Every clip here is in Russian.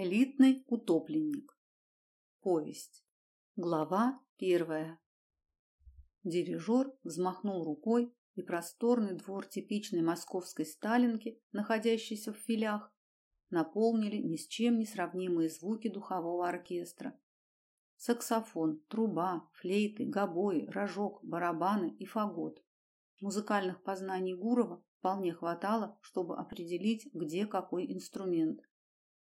Элитный утопленник. Повесть. Глава первая. Дирижер взмахнул рукой, и просторный двор типичной московской Сталинки, находящийся в филях, наполнили ни с чем не сравнимые звуки духового оркестра. Саксофон, труба, флейты, гобои, рожок, барабаны и фагот. Музыкальных познаний Гурова вполне хватало, чтобы определить, где какой инструмент.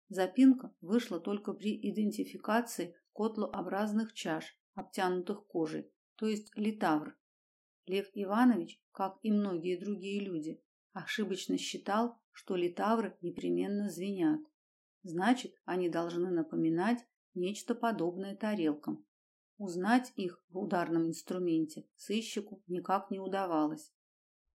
Запинка вышла только при идентификации котлообразных чаш, обтянутых кожей, то есть литавр. Лев Иванович, как и многие другие люди, ошибочно считал, что литавры непременно звенят. Значит, они должны напоминать нечто подобное тарелкам. Узнать их в ударном инструменте сыщику никак не удавалось.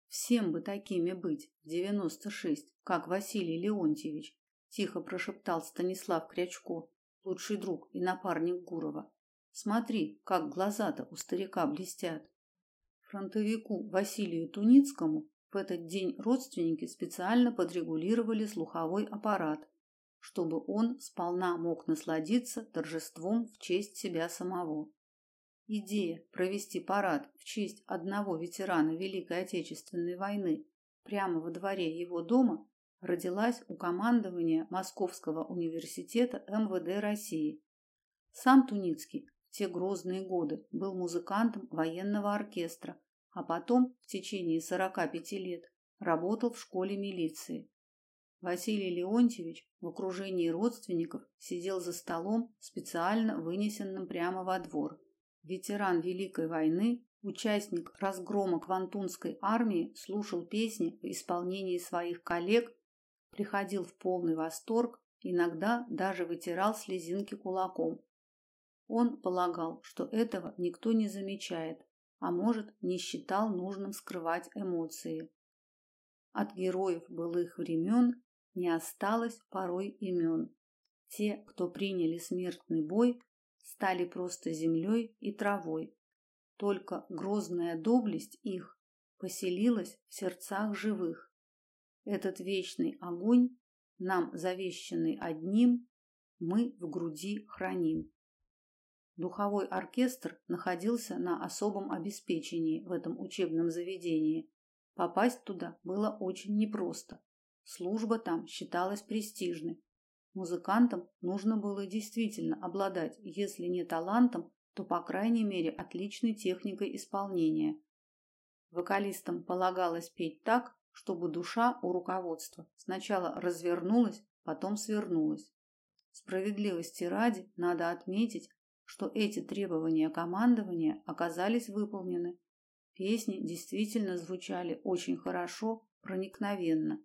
Всем бы такими быть в 96, как Василий Леонтьевич, тихо прошептал Станислав Крячко, лучший друг и напарник Гурова. Смотри, как глаза-то у старика блестят. Фронтовику Василию Туницкому в этот день родственники специально подрегулировали слуховой аппарат, чтобы он сполна мог насладиться торжеством в честь себя самого. Идея провести парад в честь одного ветерана Великой Отечественной войны прямо во дворе его дома родилась у командования Московского университета МВД России. Сам Туницкий в те грозные годы был музыкантом военного оркестра, а потом в течение 45 лет работал в школе милиции. Василий Леонтьевич в окружении родственников сидел за столом, специально вынесенным прямо во двор. Ветеран Великой войны Участник разгрома Квантунской армии слушал песни в исполнении своих коллег приходил в полный восторг, иногда даже вытирал слезинки кулаком. Он полагал, что этого никто не замечает, а может, не считал нужным скрывать эмоции. От героев былых времен не осталось порой имен. Те, кто приняли смертный бой, стали просто землей и травой. Только грозная доблесть их поселилась в сердцах живых. Этот вечный огонь, нам завещанный одним, мы в груди храним. Духовой оркестр находился на особом обеспечении в этом учебном заведении. Попасть туда было очень непросто. Служба там считалась престижной. Музыкантам нужно было действительно обладать, если не талантом, то по крайней мере отличной техникой исполнения. Вокалистам полагалось петь так, чтобы душа у руководства сначала развернулась, потом свернулась. Справедливости ради надо отметить, что эти требования командования оказались выполнены. Песни действительно звучали очень хорошо, проникновенно.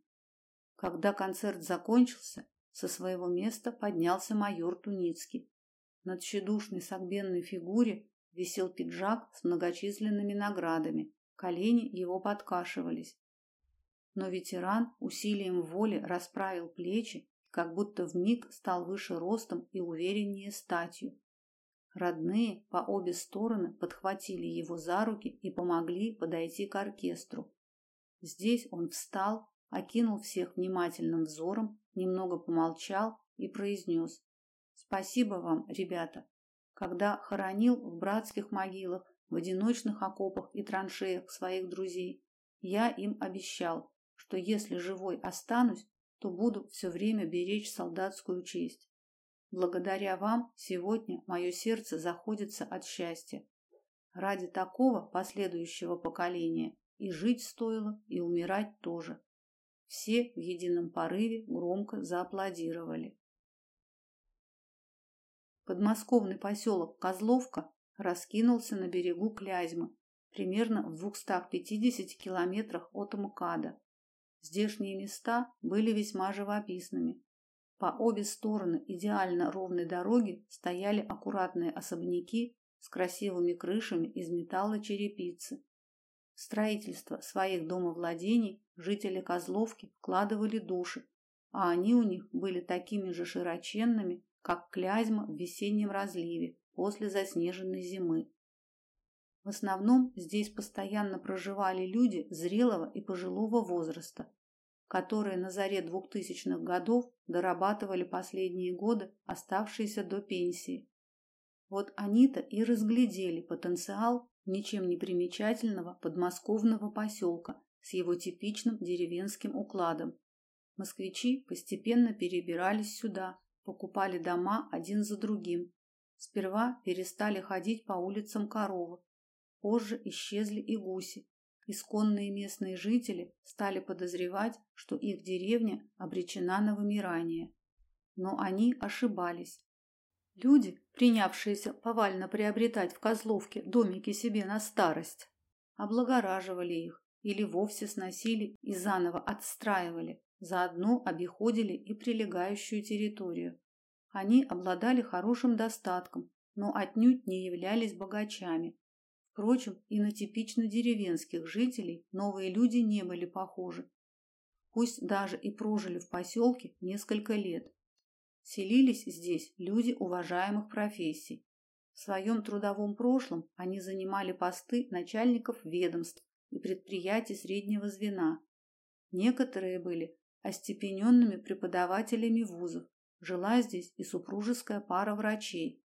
Когда концерт закончился, со своего места поднялся майор Туницкий. На тщедушной согбенной фигуре висел пиджак с многочисленными наградами, колени его подкашивались но ветеран усилием воли расправил плечи, как будто вмиг стал выше ростом и увереннее статью. Родные по обе стороны подхватили его за руки и помогли подойти к оркестру. Здесь он встал, окинул всех внимательным взором, немного помолчал и произнес «Спасибо вам, ребята. Когда хоронил в братских могилах, в одиночных окопах и траншеях своих друзей, я им обещал, что если живой останусь, то буду все время беречь солдатскую честь. Благодаря вам сегодня мое сердце заходится от счастья. Ради такого последующего поколения и жить стоило, и умирать тоже. Все в едином порыве громко зааплодировали. Подмосковный поселок Козловка раскинулся на берегу Клязьмы, примерно в 250 километрах от МКАДа. Здешние места были весьма живописными. По обе стороны идеально ровной дороги стояли аккуратные особняки с красивыми крышами из металла черепицы. В строительство своих домовладений жители Козловки вкладывали души, а они у них были такими же широченными, как Клязьма в весеннем разливе после заснеженной зимы. В основном здесь постоянно проживали люди зрелого и пожилого возраста. которые на заре двухтысячных годов дорабатывали последние годы, оставшиеся до пенсии. Вот они-то и разглядели потенциал ничем не примечательного подмосковного поселка с его типичным деревенским укладом. Москвичи постепенно перебирались сюда, покупали дома один за другим. Сперва перестали ходить по улицам коровы, позже исчезли и гуси, Исконные местные жители стали подозревать, что их деревня обречена на вымирание. Но они ошибались. Люди, принявшиеся повально приобретать в Козловке домики себе на старость, облагораживали их или вовсе сносили и заново отстраивали, заодно обиходили и прилегающую территорию. Они обладали хорошим достатком, но отнюдь не являлись богачами, Впрочем, и на типично деревенских жителей новые люди не были похожи. Пусть даже и прожили в поселке несколько лет. Селились здесь люди уважаемых профессий. В своем трудовом прошлом они занимали посты начальников ведомств и предприятий среднего звена. Некоторые были остепененными преподавателями вузов, жила здесь и супружеская пара врачей,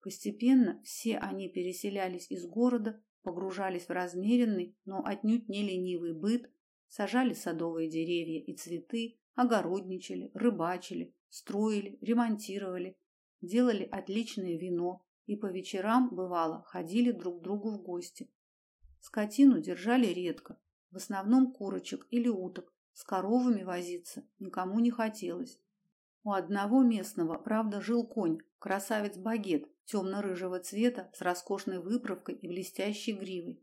Постепенно все они переселялись из города, погружались в размеренный, но отнюдь не ленивый быт, сажали садовые деревья и цветы, огородничали, рыбачили, строили, ремонтировали, делали отличное вино и по вечерам, бывало, ходили друг к другу в гости. Скотину держали редко, в основном курочек или уток, с коровами возиться никому не хотелось. У одного местного, правда, жил конь, красавец-багет, темно-рыжего цвета с роскошной выправкой и блестящей гривой.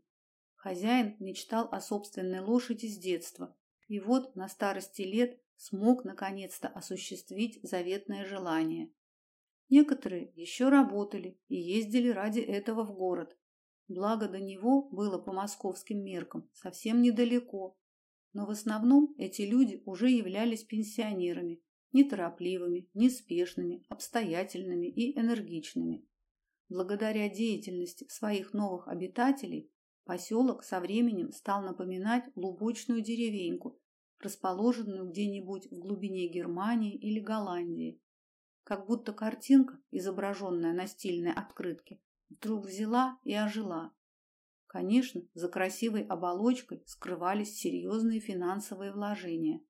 Хозяин мечтал о собственной лошади с детства, и вот на старости лет смог наконец-то осуществить заветное желание. Некоторые еще работали и ездили ради этого в город. Благо до него было по московским меркам совсем недалеко, но в основном эти люди уже являлись пенсионерами, неторопливыми, неспешными, обстоятельными и энергичными. Благодаря деятельности своих новых обитателей поселок со временем стал напоминать лубочную деревеньку, расположенную где-нибудь в глубине Германии или Голландии. Как будто картинка, изображенная на стильной открытке, вдруг взяла и ожила. Конечно, за красивой оболочкой скрывались серьезные финансовые вложения.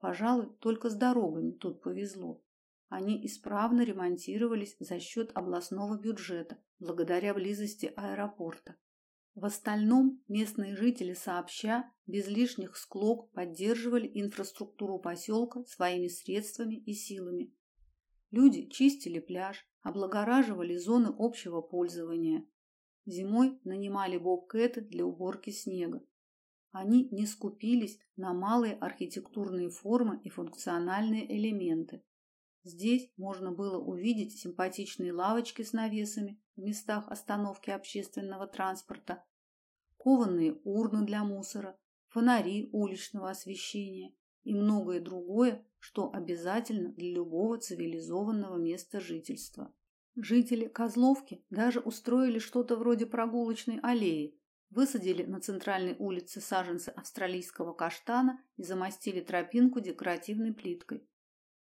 Пожалуй, только с дорогами тут повезло. Они исправно ремонтировались за счет областного бюджета, благодаря близости аэропорта. В остальном местные жители сообща, без лишних склок, поддерживали инфраструктуру поселка своими средствами и силами. Люди чистили пляж, облагораживали зоны общего пользования. Зимой нанимали бобкэты для уборки снега. Они не скупились на малые архитектурные формы и функциональные элементы. Здесь можно было увидеть симпатичные лавочки с навесами в местах остановки общественного транспорта, кованые урны для мусора, фонари уличного освещения и многое другое, что обязательно для любого цивилизованного места жительства. Жители Козловки даже устроили что-то вроде прогулочной аллеи, высадили на центральной улице саженцы австралийского каштана и замостили тропинку декоративной плиткой.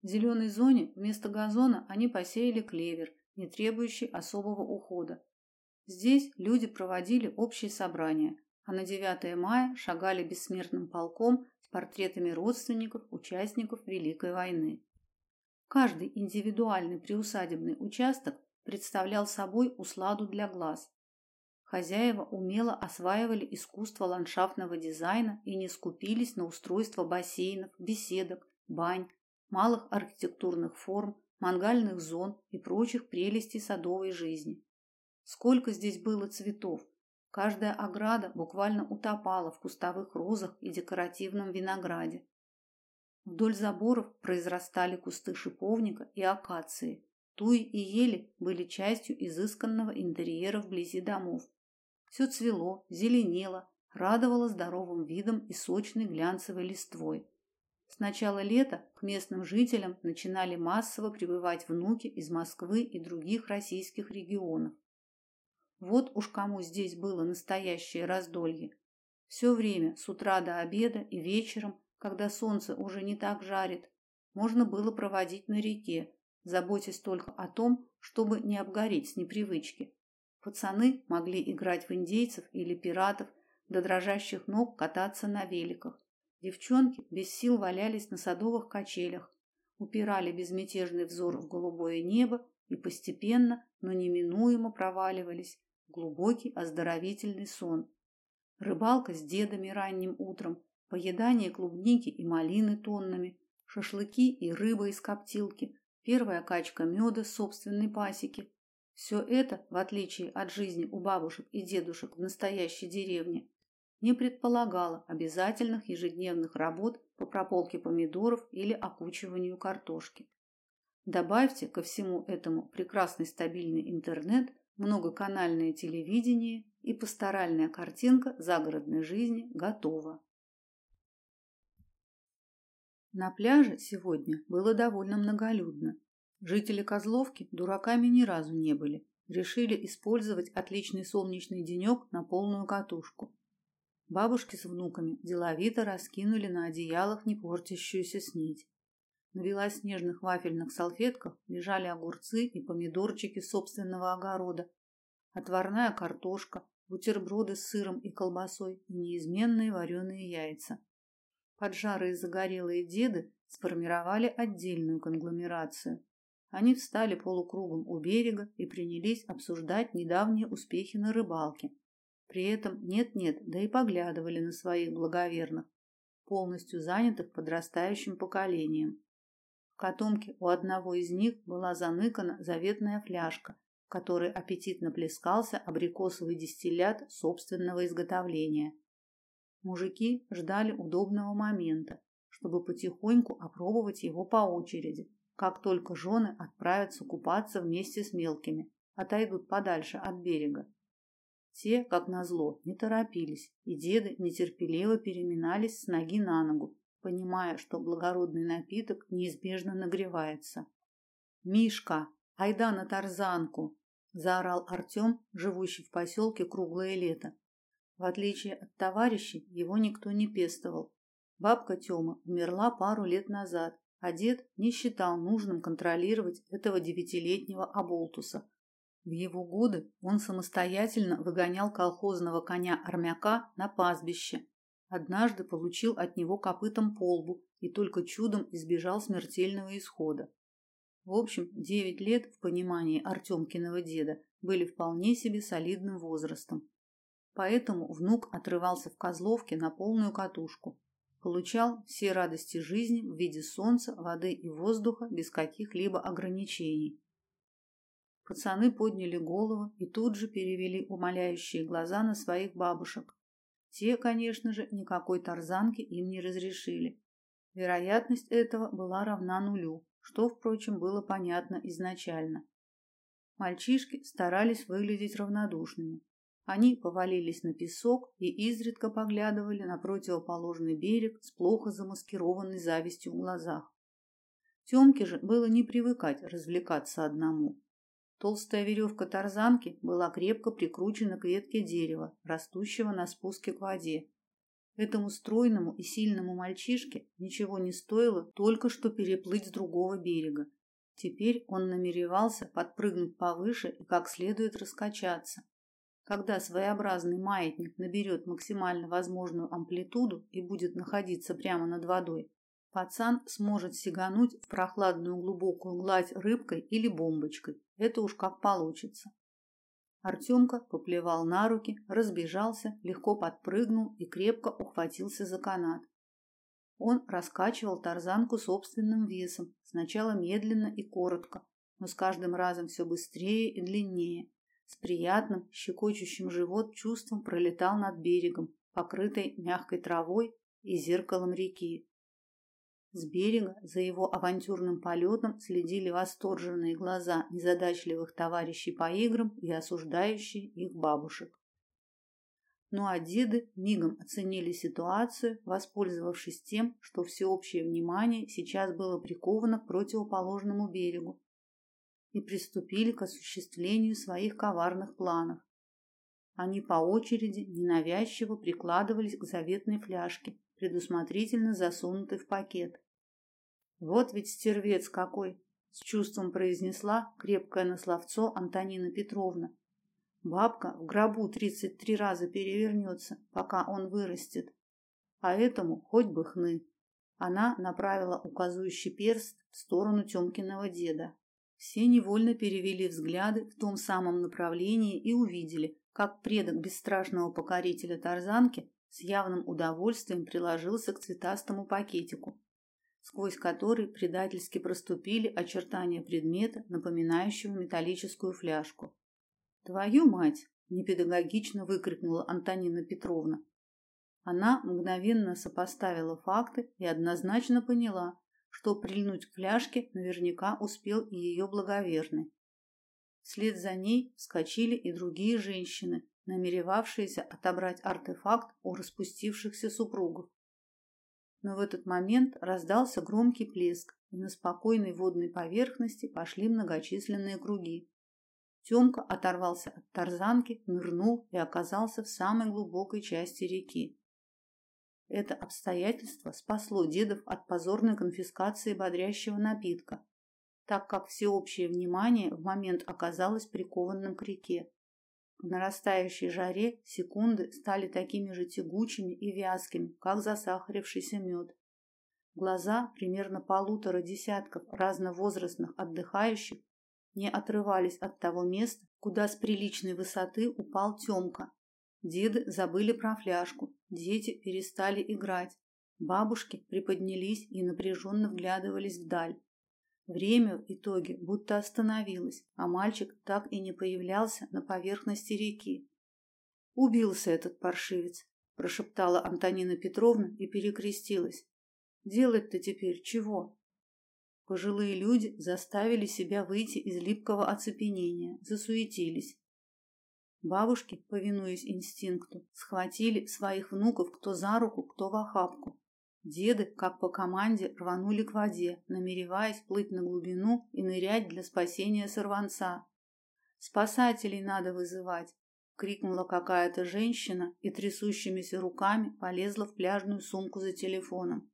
В зеленой зоне вместо газона они посеяли клевер, не требующий особого ухода. Здесь люди проводили общие собрания, а на 9 мая шагали бессмертным полком с портретами родственников, участников Великой войны. Каждый индивидуальный приусадебный участок представлял собой усладу для глаз. Хозяева умело осваивали искусство ландшафтного дизайна и не скупились на устройство бассейнов, беседок, бань, малых архитектурных форм, мангальных зон и прочих прелестей садовой жизни. Сколько здесь было цветов! Каждая ограда буквально утопала в кустовых розах и декоративном винограде. Вдоль заборов произрастали кусты шиповника и акации. Туи и ели были частью изысканного интерьера вблизи домов. Все цвело, зеленело, радовало здоровым видом и сочной глянцевой листвой. С начала лета к местным жителям начинали массово прибывать внуки из Москвы и других российских регионов. Вот уж кому здесь было настоящее раздолье. Все время, с утра до обеда и вечером, когда солнце уже не так жарит, можно было проводить на реке, заботясь только о том, чтобы не обгореть с непривычки. Пацаны могли играть в индейцев или пиратов, до дрожащих ног кататься на великах. Девчонки без сил валялись на садовых качелях, упирали безмятежный взор в голубое небо и постепенно, но неминуемо проваливались в глубокий оздоровительный сон. Рыбалка с дедами ранним утром, поедание клубники и малины тоннами, шашлыки и рыба из коптилки, первая качка меда с собственной пасеки. Все это, в отличие от жизни у бабушек и дедушек в настоящей деревне, не предполагало обязательных ежедневных работ по прополке помидоров или окучиванию картошки. Добавьте ко всему этому прекрасный стабильный интернет, многоканальное телевидение и пасторальная картинка загородной жизни готова. На пляже сегодня было довольно многолюдно. Жители Козловки дураками ни разу не были. Решили использовать отличный солнечный денек на полную катушку. Бабушки с внуками деловито раскинули на одеялах не портящуюся снедь. На белоснежных вафельных салфетках лежали огурцы и помидорчики собственного огорода, отварная картошка, бутерброды с сыром и колбасой и неизменные вареные яйца. Поджарые загорелые деды сформировали отдельную конгломерацию. Они встали полукругом у берега и принялись обсуждать недавние успехи на рыбалке. При этом нет-нет, да и поглядывали на своих благоверных, полностью занятых подрастающим поколением. В котомке у одного из них была заныкана заветная фляжка, в которой аппетитно плескался абрикосовый дистиллят собственного изготовления. Мужики ждали удобного момента, чтобы потихоньку опробовать его по очереди, как только жены отправятся купаться вместе с мелкими, отойдут подальше от берега. Те, как назло, не торопились, и деды нетерпеливо переминались с ноги на ногу, понимая, что благородный напиток неизбежно нагревается. «Мишка, айда на тарзанку!» – заорал Артем, живущий в поселке круглое лето. В отличие от товарищей, его никто не пестовал. Бабка Тёма умерла пару лет назад, а дед не считал нужным контролировать этого девятилетнего оболтуса. В его годы он самостоятельно выгонял колхозного коня Армяка на пастбище. Однажды получил от него копытом по лбу и только чудом избежал смертельного исхода. В общем, девять лет в понимании Артемкиного деда были вполне себе солидным возрастом. Поэтому внук отрывался в Козловке на полную катушку. Получал все радости жизни в виде солнца, воды и воздуха без каких-либо ограничений. Пацаны подняли голову и тут же перевели умоляющие глаза на своих бабушек. Те, конечно же, никакой тарзанки им не разрешили. Вероятность этого была равна нулю, что, впрочем, было понятно изначально. Мальчишки старались выглядеть равнодушными, они повалились на песок и изредка поглядывали на противоположный берег с плохо замаскированной завистью в глазах. Тёмке же было не привыкать развлекаться одному. Толстая веревка тарзанки была крепко прикручена к ветке дерева, растущего на спуске к воде. Этому стройному и сильному мальчишке ничего не стоило только что переплыть с другого берега. Теперь он намеревался подпрыгнуть повыше и как следует раскачаться. Когда своеобразный маятник наберет максимально возможную амплитуду и будет находиться прямо над водой, пацан сможет сигануть в прохладную глубокую гладь рыбкой или бомбочкой. Это уж как получится. Артемка поплевал на руки, разбежался, легко подпрыгнул и крепко ухватился за канат. Он раскачивал тарзанку собственным весом, сначала медленно и коротко, но с каждым разом все быстрее и длиннее. С приятным, щекочущим живот чувством пролетал над берегом, покрытой мягкой травой и зеркалом реки. С берега за его авантюрным полетом следили восторженные глаза незадачливых товарищей по играм и осуждающие их бабушек. Ну а деды мигом оценили ситуацию, воспользовавшись тем, что всеобщее внимание сейчас было приковано к противоположному берегу, и приступили к осуществлению своих коварных планов. Они по очереди ненавязчиво прикладывались к заветной фляжке предусмотрительно засунутый в пакет. Вот ведь стервец какой, с чувством произнесла крепкое на словцо Антонина Петровна. Бабка в гробу тридцать три раза перевернется, пока он вырастет. А этому хоть бы хны. Она направила указывающий перст в сторону Тёмкиного деда. Все невольно перевели взгляды в том самом направлении и увидели, как предок бесстрашного покорителя Тарзанки с явным удовольствием приложился к цветастому пакетику, сквозь который предательски проступили очертания предмета, напоминающего металлическую фляжку. «Твою мать!» – непедагогично выкрикнула Антонина Петровна. Она мгновенно сопоставила факты и однозначно поняла, что прильнуть к фляжке наверняка успел и ее благоверный. Вслед за ней вскочили и другие женщины, намеревавшиеся отобрать артефакт у распустившихся супругов. Но в этот момент раздался громкий плеск, и на спокойной водной поверхности пошли многочисленные круги. Тёмка оторвался от тарзанки, нырнул и оказался в самой глубокой части реки. Это обстоятельство спасло дедов от позорной конфискации бодрящего напитка, так как всеобщее внимание в момент оказалось прикованным к реке. В нарастающей жаре секунды стали такими же тягучими и вязкими, как засахарившийся мед. Глаза примерно полутора десятков разновозрастных отдыхающих не отрывались от того места, куда с приличной высоты упал Тёмка. Деды забыли про фляжку, дети перестали играть. Бабушки приподнялись и напряженно вглядывались вдаль. Время в итоге будто остановилось, а мальчик так и не появлялся на поверхности реки. «Убился этот паршивец», – прошептала Антонина Петровна и перекрестилась. «Делать-то теперь чего?» Пожилые люди заставили себя выйти из липкого оцепенения, засуетились. Бабушки, повинуясь инстинкту, схватили своих внуков кто за руку, кто в охапку. Деды, как по команде, рванули к воде, намереваясь плыть на глубину и нырять для спасения сорванца. «Спасателей надо вызывать!» — крикнула какая-то женщина и трясущимися руками полезла в пляжную сумку за телефоном.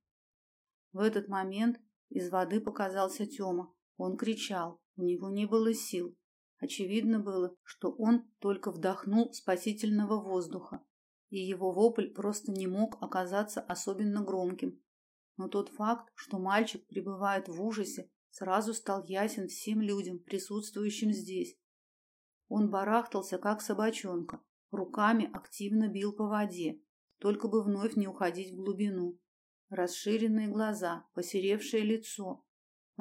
В этот момент из воды показался Тёма. Он кричал, у него не было сил. Очевидно было, что он только вдохнул спасительного воздуха, и его вопль просто не мог оказаться особенно громким. Но тот факт, что мальчик пребывает в ужасе, сразу стал ясен всем людям, присутствующим здесь. Он барахтался, как собачонка, руками активно бил по воде, только бы вновь не уходить в глубину. Расширенные глаза, посеревшее лицо,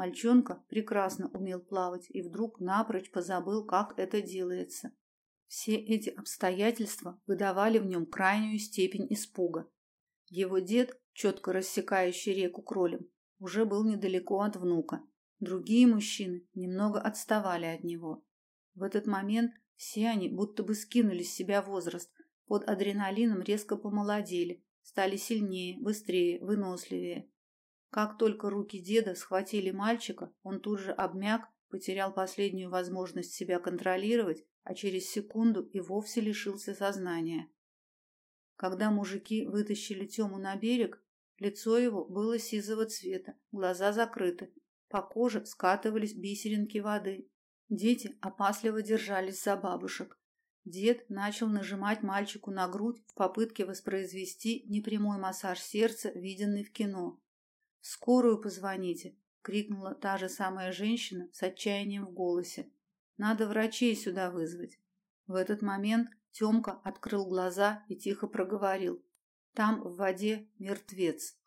Мальчонка прекрасно умел плавать и вдруг напрочь позабыл, как это делается. Все эти обстоятельства выдавали в нем крайнюю степень испуга. Его дед, четко рассекающий реку кролем, уже был недалеко от внука. Другие мужчины немного отставали от него. В этот момент все они будто бы скинули с себя возраст, под адреналином резко помолодели, стали сильнее, быстрее, выносливее. Как только руки деда схватили мальчика, он тут же обмяк, потерял последнюю возможность себя контролировать, а через секунду и вовсе лишился сознания. Когда мужики вытащили Тему на берег, лицо его было сизого цвета, глаза закрыты, по коже скатывались бисеринки воды. Дети опасливо держались за бабушек. Дед начал нажимать мальчику на грудь в попытке воспроизвести непрямой массаж сердца, виденный в кино. «Скорую позвоните!» — крикнула та же самая женщина с отчаянием в голосе. «Надо врачей сюда вызвать». В этот момент Тёмка открыл глаза и тихо проговорил. «Там в воде мертвец».